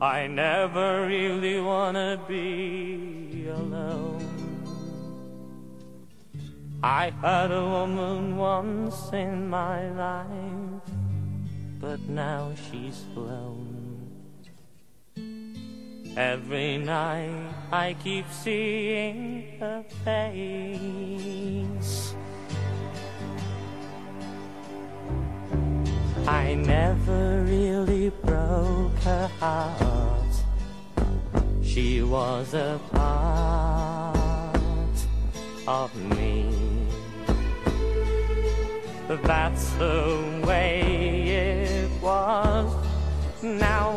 I never really wanna be alone. I had a woman once in my life, but now she's flown. Every night I keep seeing her face. I never heart. She was a part of me. But that's the way it was. Now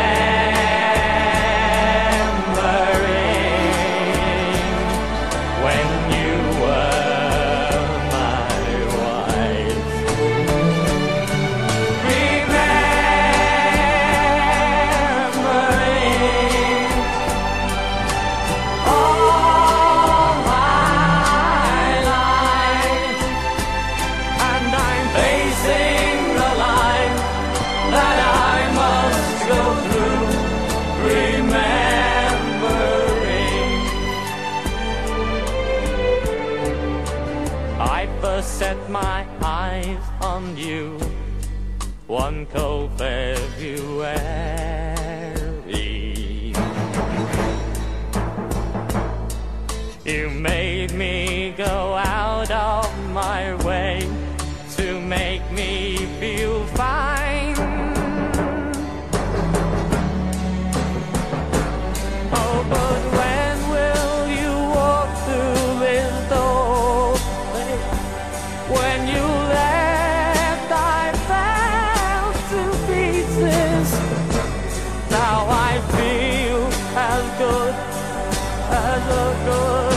I first set my eyes on you one cold February. You made me go out of my way When you left, I fell to pieces. Now I feel as good as a good